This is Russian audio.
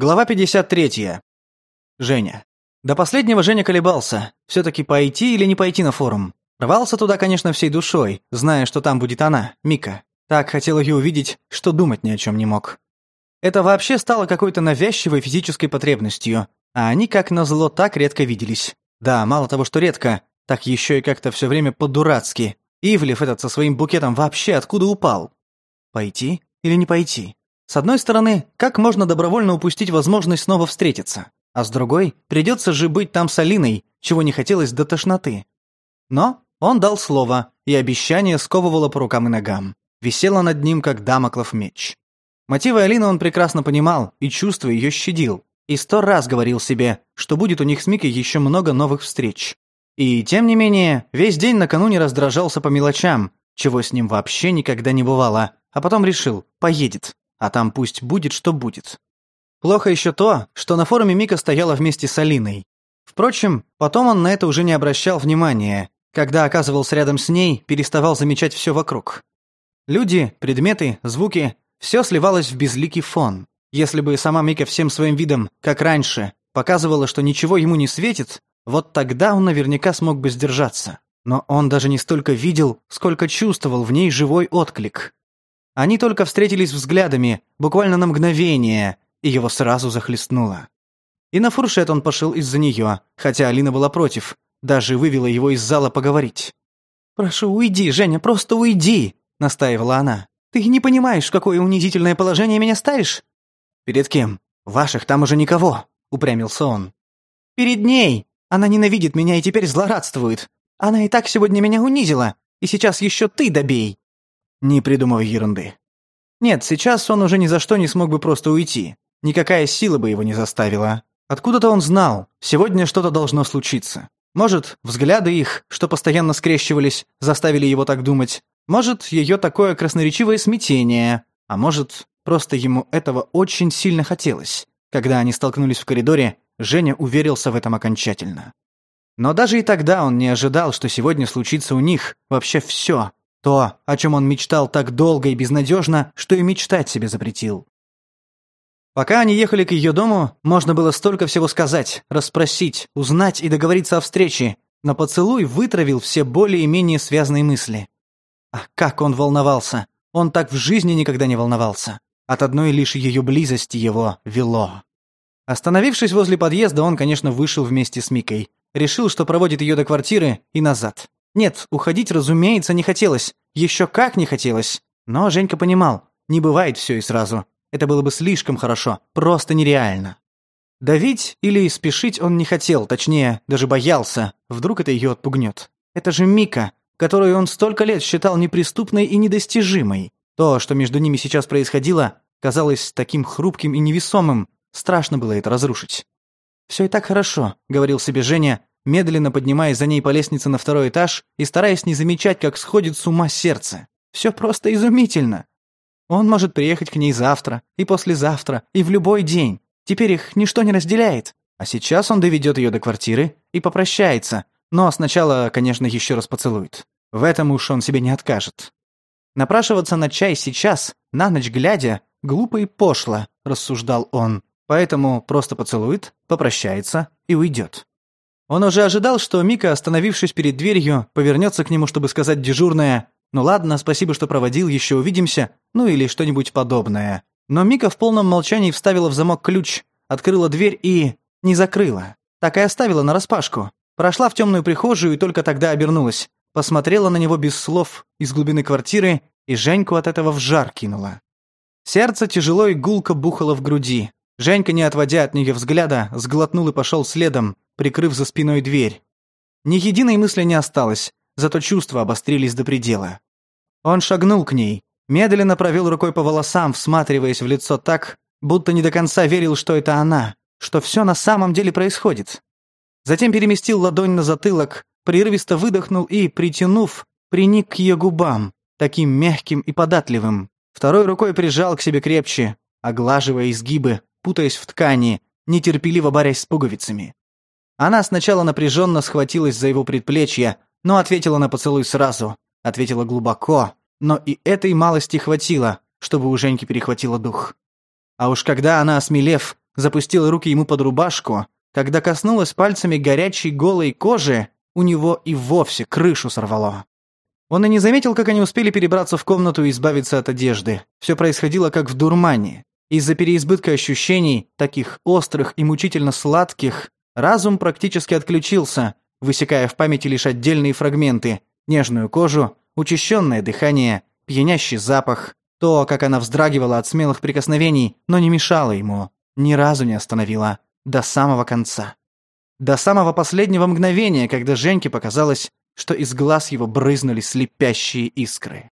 Глава 53. Женя. До последнего Женя колебался. Все-таки пойти или не пойти на форум. Рвался туда, конечно, всей душой, зная, что там будет она, Мика. Так хотел ее увидеть, что думать ни о чем не мог. Это вообще стало какой-то навязчивой физической потребностью. А они, как назло, так редко виделись. Да, мало того, что редко, так еще и как-то все время по-дурацки. Ивлев этот со своим букетом вообще откуда упал? Пойти или не пойти? С одной стороны, как можно добровольно упустить возможность снова встретиться? А с другой, придется же быть там с Алиной, чего не хотелось до тошноты. Но он дал слово, и обещание сковывало по рукам и ногам. Висело над ним, как дамоклов меч. Мотивы Алины он прекрасно понимал и чувства ее щадил. И сто раз говорил себе, что будет у них с Микой еще много новых встреч. И, тем не менее, весь день накануне раздражался по мелочам, чего с ним вообще никогда не бывало, а потом решил, поедет, а там пусть будет, что будет. Плохо еще то, что на форуме Мика стояла вместе с Алиной. Впрочем, потом он на это уже не обращал внимания. Когда оказывался рядом с ней, переставал замечать все вокруг. Люди, предметы, звуки – все сливалось в безликий фон. Если бы сама Мика всем своим видом, как раньше, показывала, что ничего ему не светит, вот тогда он наверняка смог бы сдержаться. Но он даже не столько видел, сколько чувствовал в ней живой отклик. Они только встретились взглядами, буквально на мгновение, и его сразу захлестнуло. И на фуршет он пошел из-за нее, хотя Алина была против, даже вывела его из зала поговорить. «Прошу, уйди, Женя, просто уйди!» — настаивала она. «Ты не понимаешь, в какое унизительное положение меня ставишь?» «Перед кем? Ваших там уже никого!» — упрямился он. «Перед ней! Она ненавидит меня и теперь злорадствует! Она и так сегодня меня унизила, и сейчас еще ты добей!» Не придумывай ерунды. Нет, сейчас он уже ни за что не смог бы просто уйти. Никакая сила бы его не заставила. Откуда-то он знал, сегодня что-то должно случиться. Может, взгляды их, что постоянно скрещивались, заставили его так думать. Может, ее такое красноречивое смятение. А может, просто ему этого очень сильно хотелось. Когда они столкнулись в коридоре, Женя уверился в этом окончательно. Но даже и тогда он не ожидал, что сегодня случится у них вообще все, то, о чем он мечтал так долго и безнадежно, что и мечтать себе запретил. Пока они ехали к ее дому, можно было столько всего сказать, расспросить, узнать и договориться о встрече, но поцелуй вытравил все более и менее связанные мысли. А как он волновался! Он так в жизни никогда не волновался. От одной лишь ее близости его вело. Остановившись возле подъезда, он, конечно, вышел вместе с Микой. Решил, что проводит ее до квартиры и назад. Нет, уходить, разумеется, не хотелось. Еще как не хотелось. Но Женька понимал, не бывает все и сразу. Это было бы слишком хорошо, просто нереально. Давить или спешить он не хотел, точнее, даже боялся. Вдруг это ее отпугнет. Это же Мика, которую он столько лет считал неприступной и недостижимой. То, что между ними сейчас происходило, казалось таким хрупким и невесомым. Страшно было это разрушить. «Все и так хорошо», — говорил себе Женя, медленно поднимаясь за ней по лестнице на второй этаж и стараясь не замечать, как сходит с ума сердце. Все просто изумительно. Он может приехать к ней завтра, и послезавтра, и в любой день. Теперь их ничто не разделяет. А сейчас он доведет ее до квартиры и попрощается, но сначала, конечно, еще раз поцелует. В этом уж он себе не откажет. Напрашиваться на чай сейчас, на ночь глядя, глупо и пошло, рассуждал он. Поэтому просто поцелует, попрощается и уйдет. Он уже ожидал, что Мика, остановившись перед дверью, повернется к нему, чтобы сказать дежурное «Ну ладно, спасибо, что проводил, еще увидимся», ну или что-нибудь подобное. Но Мика в полном молчании вставила в замок ключ, открыла дверь и... не закрыла. Так и оставила нараспашку. Прошла в темную прихожую и только тогда обернулась. Посмотрела на него без слов из глубины квартиры и Женьку от этого в жар кинула. Сердце тяжело и гулко бухало в груди. Женька, не отводя от нее взгляда, сглотнул и пошел следом, прикрыв за спиной дверь. Ни единой мысли не осталось, зато чувства обострились до предела. Он шагнул к ней, медленно провел рукой по волосам, всматриваясь в лицо так, будто не до конца верил, что это она, что все на самом деле происходит. Затем переместил ладонь на затылок, прерывисто выдохнул и, притянув, приник к ее губам, таким мягким и податливым. Второй рукой прижал к себе крепче, оглаживая изгибы, путаясь в ткани, нетерпеливо борясь с пуговицами. Она сначала напряженно схватилась за его предплечье, но ответила на поцелуй сразу. Ответила глубоко, но и этой малости хватило, чтобы у Женьки перехватило дух. А уж когда она, осмелев, запустила руки ему под рубашку, когда коснулась пальцами горячей голой кожи, у него и вовсе крышу сорвало. Он и не заметил, как они успели перебраться в комнату и избавиться от одежды. Все происходило как в дурмане. Из-за переизбытка ощущений, таких острых и мучительно сладких, Разум практически отключился, высекая в памяти лишь отдельные фрагменты, нежную кожу, учащенное дыхание, пьянящий запах, то, как она вздрагивала от смелых прикосновений, но не мешала ему, ни разу не остановила, до самого конца. До самого последнего мгновения, когда Женьке показалось, что из глаз его брызнули слепящие искры.